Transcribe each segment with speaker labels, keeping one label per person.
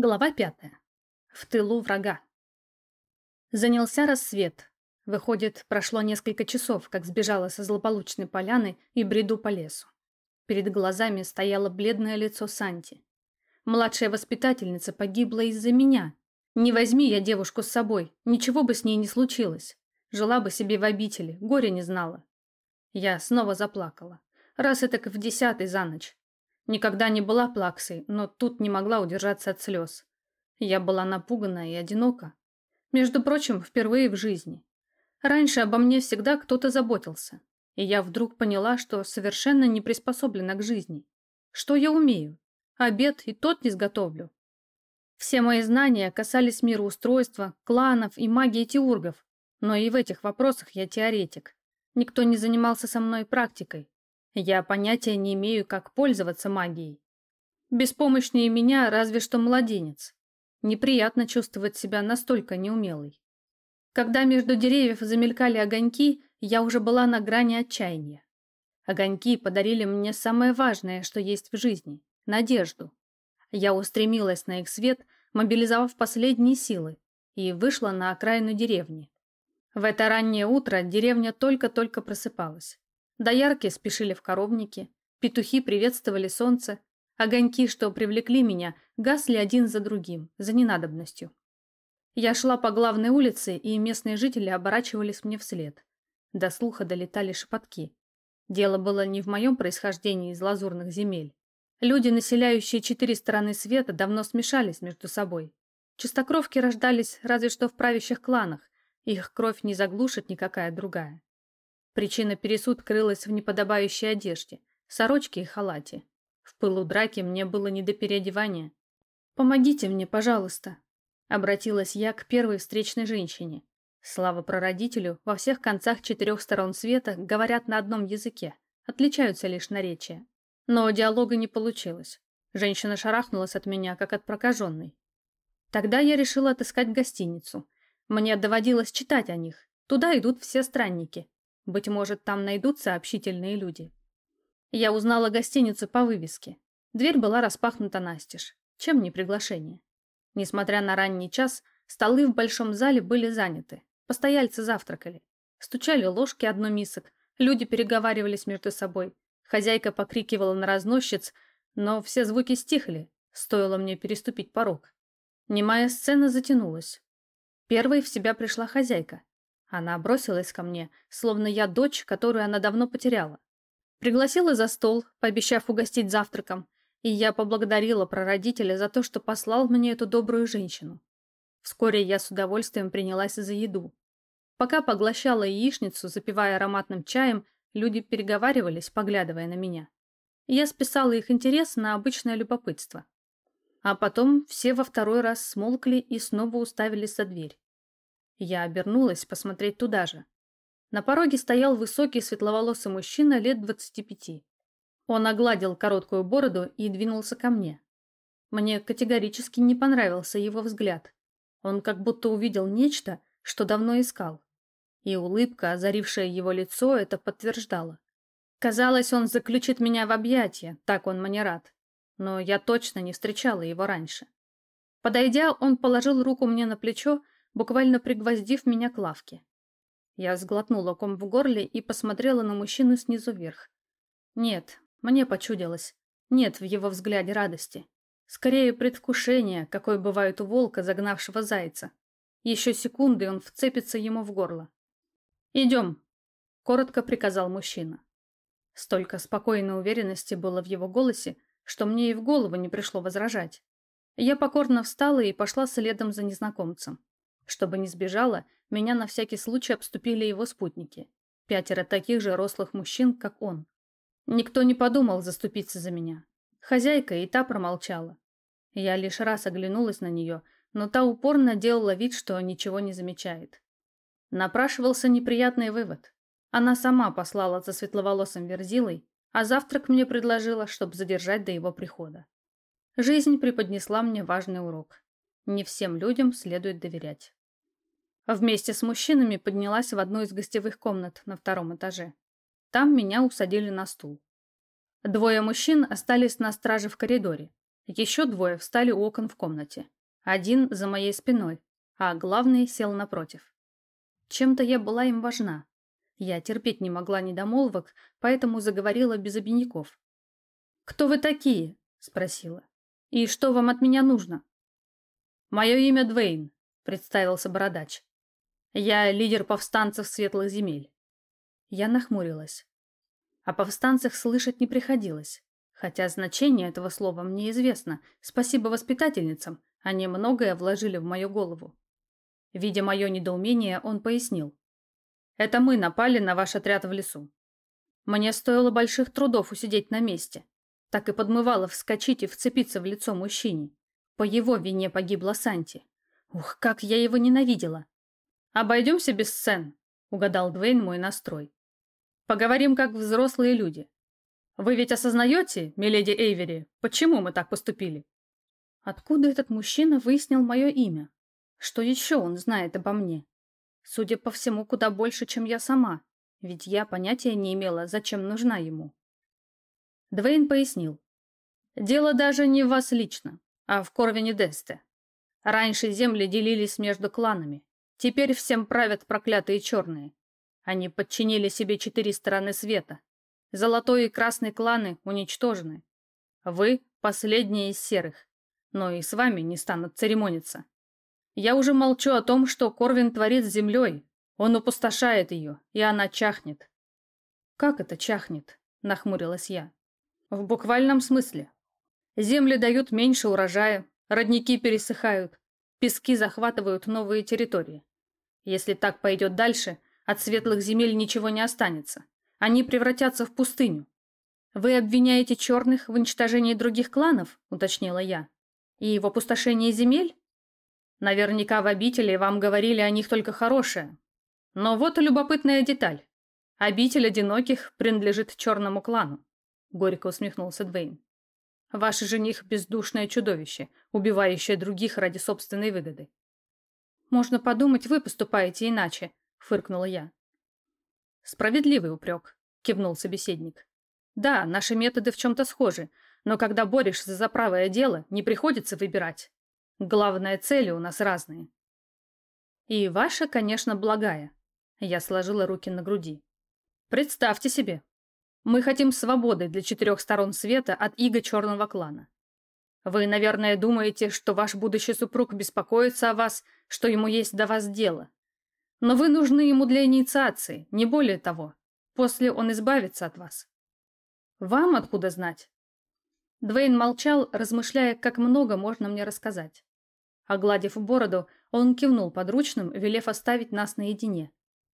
Speaker 1: Глава пятая. В тылу врага. Занялся рассвет. Выходит, прошло несколько часов, как сбежала со злополучной поляны и бреду по лесу. Перед глазами стояло бледное лицо Санти. Младшая воспитательница погибла из-за меня. Не возьми я девушку с собой, ничего бы с ней не случилось. Жила бы себе в обители, горя не знала. Я снова заплакала. Раз это в десятый за ночь. Никогда не была плаксой, но тут не могла удержаться от слез. Я была напугана и одинока. Между прочим, впервые в жизни. Раньше обо мне всегда кто-то заботился. И я вдруг поняла, что совершенно не приспособлена к жизни. Что я умею? Обед и тот не сготовлю. Все мои знания касались мироустройства, кланов и магии теургов, но и в этих вопросах я теоретик. Никто не занимался со мной практикой, я понятия не имею, как пользоваться магией. Беспомощнее меня разве что младенец. Неприятно чувствовать себя настолько неумелой. Когда между деревьев замелькали огоньки, я уже была на грани отчаяния. Огоньки подарили мне самое важное, что есть в жизни – надежду. Я устремилась на их свет, мобилизовав последние силы, и вышла на окраину деревни. В это раннее утро деревня только-только просыпалась. Доярки спешили в коровники, петухи приветствовали солнце, огоньки, что привлекли меня, гасли один за другим, за ненадобностью. Я шла по главной улице, и местные жители оборачивались мне вслед. До слуха долетали шепотки. Дело было не в моем происхождении из лазурных земель. Люди, населяющие четыре стороны света, давно смешались между собой. Чистокровки рождались разве что в правящих кланах, их кровь не заглушит никакая другая. Причина пересуд крылась в неподобающей одежде, сорочке и халате. В пылу драки мне было не до переодевания. «Помогите мне, пожалуйста», — обратилась я к первой встречной женщине. Слава прародителю, во всех концах четырех сторон света говорят на одном языке, отличаются лишь наречия. Но диалога не получилось. Женщина шарахнулась от меня, как от прокаженной. Тогда я решила отыскать гостиницу. Мне доводилось читать о них. Туда идут все странники. Быть может, там найдутся общительные люди. Я узнала гостиницу по вывеске. Дверь была распахнута настежь. Чем не приглашение? Несмотря на ранний час, столы в большом зале были заняты. Постояльцы завтракали. Стучали ложки одно мисок, люди переговаривались между собой. Хозяйка покрикивала на разносчиц, но все звуки стихли, стоило мне переступить порог. Немая сцена затянулась. Первой в себя пришла хозяйка. Она бросилась ко мне, словно я дочь, которую она давно потеряла. Пригласила за стол, пообещав угостить завтраком, и я поблагодарила прародителя за то, что послал мне эту добрую женщину. Вскоре я с удовольствием принялась за еду. Пока поглощала яичницу, запивая ароматным чаем, люди переговаривались, поглядывая на меня. Я списала их интерес на обычное любопытство. А потом все во второй раз смолкли и снова уставились за дверь. Я обернулась посмотреть туда же. На пороге стоял высокий светловолосый мужчина лет двадцати пяти. Он огладил короткую бороду и двинулся ко мне. Мне категорически не понравился его взгляд. Он как будто увидел нечто, что давно искал. И улыбка, озарившая его лицо, это подтверждала. Казалось, он заключит меня в объятия, так он мне рад. Но я точно не встречала его раньше. Подойдя, он положил руку мне на плечо буквально пригвоздив меня к лавке. Я сглотнула ком в горле и посмотрела на мужчину снизу вверх. Нет, мне почудилось. Нет в его взгляде радости. Скорее предвкушение, какое бывает у волка, загнавшего зайца. Еще секунды, и он вцепится ему в горло. «Идем», — коротко приказал мужчина. Столько спокойной уверенности было в его голосе, что мне и в голову не пришло возражать. Я покорно встала и пошла следом за незнакомцем. Чтобы не сбежала, меня на всякий случай обступили его спутники. Пятеро таких же рослых мужчин, как он. Никто не подумал заступиться за меня. Хозяйка и та промолчала. Я лишь раз оглянулась на нее, но та упорно делала вид, что ничего не замечает. Напрашивался неприятный вывод. Она сама послала за светловолосым верзилой, а завтрак мне предложила, чтобы задержать до его прихода. Жизнь преподнесла мне важный урок. Не всем людям следует доверять. Вместе с мужчинами поднялась в одну из гостевых комнат на втором этаже. Там меня усадили на стул. Двое мужчин остались на страже в коридоре. Еще двое встали у окон в комнате. Один за моей спиной, а главный сел напротив. Чем-то я была им важна. Я терпеть не могла недомолвок, поэтому заговорила без обиняков. «Кто вы такие?» – спросила. «И что вам от меня нужно?» «Мое имя Двейн», – представился бородач. «Я лидер повстанцев Светлых земель». Я нахмурилась. О повстанцах слышать не приходилось, хотя значение этого слова мне известно. Спасибо воспитательницам, они многое вложили в мою голову. Видя мое недоумение, он пояснил. «Это мы напали на ваш отряд в лесу. Мне стоило больших трудов усидеть на месте. Так и подмывало вскочить и вцепиться в лицо мужчине. По его вине погибла Санти. Ух, как я его ненавидела. «Обойдемся без сцен», — угадал Двейн мой настрой. «Поговорим как взрослые люди. Вы ведь осознаете, миледи Эйвери, почему мы так поступили?» Откуда этот мужчина выяснил мое имя? Что еще он знает обо мне? Судя по всему, куда больше, чем я сама, ведь я понятия не имела, зачем нужна ему. Двейн пояснил. Дело даже не в вас лично, а в Корвине Десте. Раньше земли делились между кланами. Теперь всем правят проклятые черные. Они подчинили себе четыре стороны света. Золотой и красный кланы уничтожены. Вы – последние из серых но и с вами не станут церемониться. Я уже молчу о том, что Корвин творит с землей. Он опустошает ее, и она чахнет. «Как это чахнет?» – нахмурилась я. «В буквальном смысле. Земли дают меньше урожая, родники пересыхают, пески захватывают новые территории. Если так пойдет дальше, от светлых земель ничего не останется. Они превратятся в пустыню. «Вы обвиняете черных в уничтожении других кланов?» – уточнила я. И в опустошении земель? Наверняка в обители вам говорили о них только хорошее. Но вот и любопытная деталь. Обитель одиноких принадлежит черному клану. Горько усмехнулся Двейн. Ваш жених – бездушное чудовище, убивающее других ради собственной выгоды. «Можно подумать, вы поступаете иначе», – фыркнула я. «Справедливый упрек», – кивнул собеседник. «Да, наши методы в чем-то схожи, но когда борешься за правое дело, не приходится выбирать. Главные цели у нас разные. И ваша, конечно, благая. Я сложила руки на груди. Представьте себе. Мы хотим свободы для четырех сторон света от иго черного клана. Вы, наверное, думаете, что ваш будущий супруг беспокоится о вас, что ему есть до вас дело. Но вы нужны ему для инициации, не более того. После он избавится от вас. Вам откуда знать? Двейн молчал, размышляя, как много можно мне рассказать. Огладив бороду, он кивнул подручным, велев оставить нас наедине.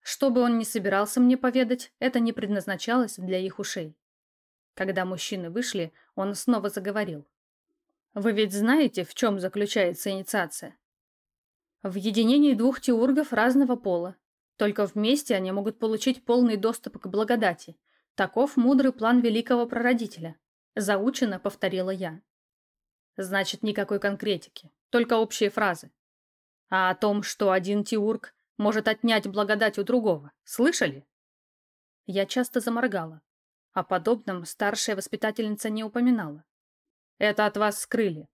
Speaker 1: Что бы он ни собирался мне поведать, это не предназначалось для их ушей. Когда мужчины вышли, он снова заговорил. «Вы ведь знаете, в чем заключается инициация?» «В единении двух теургов разного пола. Только вместе они могут получить полный доступ к благодати. Таков мудрый план великого прародителя. Заучено повторила я. Значит, никакой конкретики, только общие фразы. А о том, что один тиург может отнять благодать у другого, слышали? Я часто заморгала. О подобном старшая воспитательница не упоминала. Это от вас скрыли.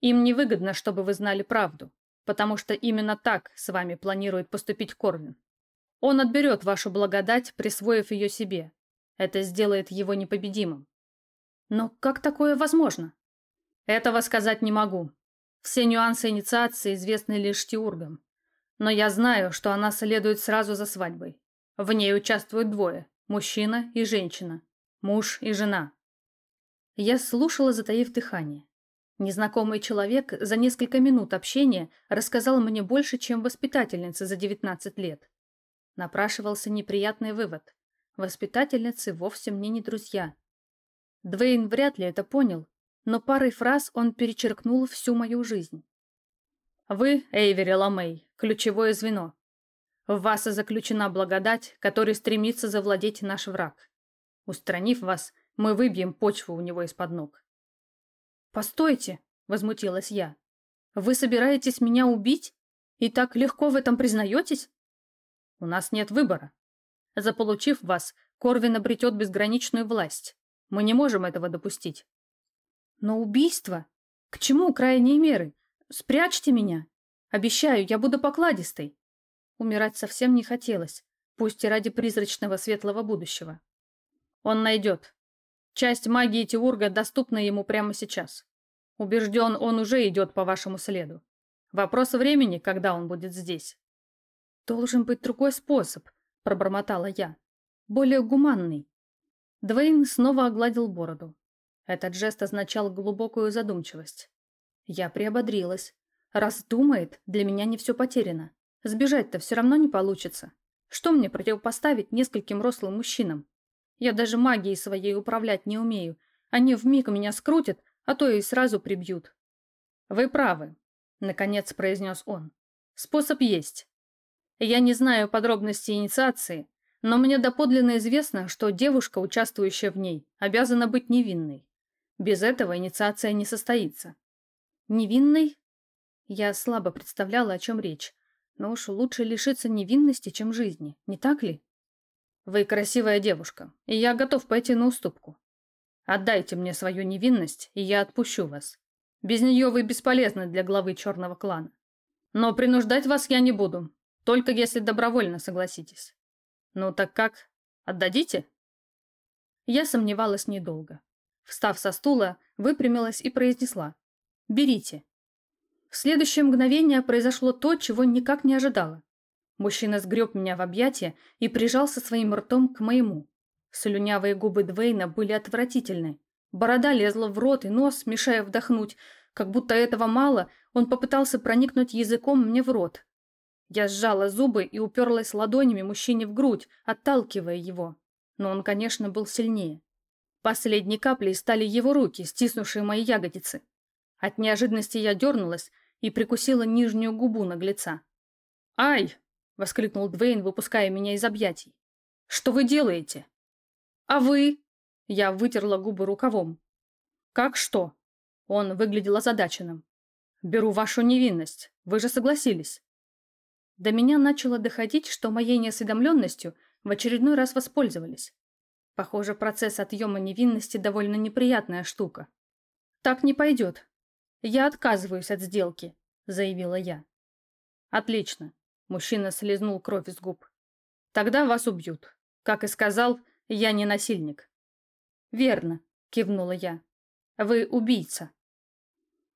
Speaker 1: Им невыгодно, чтобы вы знали правду, потому что именно так с вами планирует поступить Корвин. Он отберет вашу благодать, присвоив ее себе. Это сделает его непобедимым. Но как такое возможно? Этого сказать не могу. Все нюансы инициации известны лишь теургам. Но я знаю, что она следует сразу за свадьбой. В ней участвуют двое – мужчина и женщина, муж и жена. Я слушала, затаив дыхание. Незнакомый человек за несколько минут общения рассказал мне больше, чем воспитательница за 19 лет. Напрашивался неприятный вывод. Воспитательницы вовсе мне не друзья. Двейн вряд ли это понял, но парой фраз он перечеркнул всю мою жизнь. Вы, Эйвери Ламей, ключевое звено. В вас заключена благодать, которой стремится завладеть наш враг. Устранив вас, мы выбьем почву у него из-под ног. «Постойте!» — возмутилась я. «Вы собираетесь меня убить? И так легко в этом признаетесь?» «У нас нет выбора. Заполучив вас, Корвин обретет безграничную власть. Мы не можем этого допустить. Но убийство? К чему крайние меры? Спрячьте меня. Обещаю, я буду покладистой. Умирать совсем не хотелось, пусть и ради призрачного светлого будущего. Он найдет. Часть магии Тиурга доступна ему прямо сейчас. Убежден, он уже идет по вашему следу. Вопрос времени, когда он будет здесь. Должен быть другой способ, пробормотала я. Более гуманный. Двейн снова огладил бороду. Этот жест означал глубокую задумчивость. Я приободрилась. Раз думает, для меня не все потеряно. Сбежать-то все равно не получится. Что мне противопоставить нескольким рослым мужчинам? Я даже магией своей управлять не умею. Они вмиг меня скрутят, а то и сразу прибьют. Вы правы, наконец произнес он. Способ есть. Я не знаю подробностей инициации, но мне доподлинно известно, что девушка, участвующая в ней, обязана быть невинной. Без этого инициация не состоится. Невинной? Я слабо представляла, о чем речь. Но уж лучше лишиться невинности, чем жизни, не так ли? Вы красивая девушка, и я готов пойти на уступку. Отдайте мне свою невинность, и я отпущу вас. Без нее вы бесполезны для главы черного клана. Но принуждать вас я не буду, только если добровольно согласитесь. Ну так как, отдадите? Я сомневалась недолго. Встав со стула, выпрямилась и произнесла. «Берите». В следующее мгновение произошло то, чего никак не ожидала. Мужчина сгреб меня в объятия и прижался своим ртом к моему. Слюнявые губы Двейна были отвратительны. Борода лезла в рот и нос, мешая вдохнуть. Как будто этого мало, он попытался проникнуть языком мне в рот. Я сжала зубы и уперлась ладонями мужчине в грудь, отталкивая его. Но он, конечно, был сильнее. Последней каплей стали его руки, стиснувшие мои ягодицы. От неожиданности я дернулась и прикусила нижнюю губу наглеца. «Ай!» — воскликнул Двейн, выпуская меня из объятий. «Что вы делаете?» «А вы?» — я вытерла губы рукавом. «Как что?» — он выглядел озадаченным. «Беру вашу невинность. Вы же согласились». До меня начало доходить, что моей неосведомленностью в очередной раз воспользовались. Похоже, процесс отъема невинности довольно неприятная штука. «Так не пойдет. Я отказываюсь от сделки», — заявила я. «Отлично. Мужчина слезнул кровь из губ. «Тогда вас убьют. Как и сказал, я не насильник». «Верно», — кивнула я. «Вы убийца».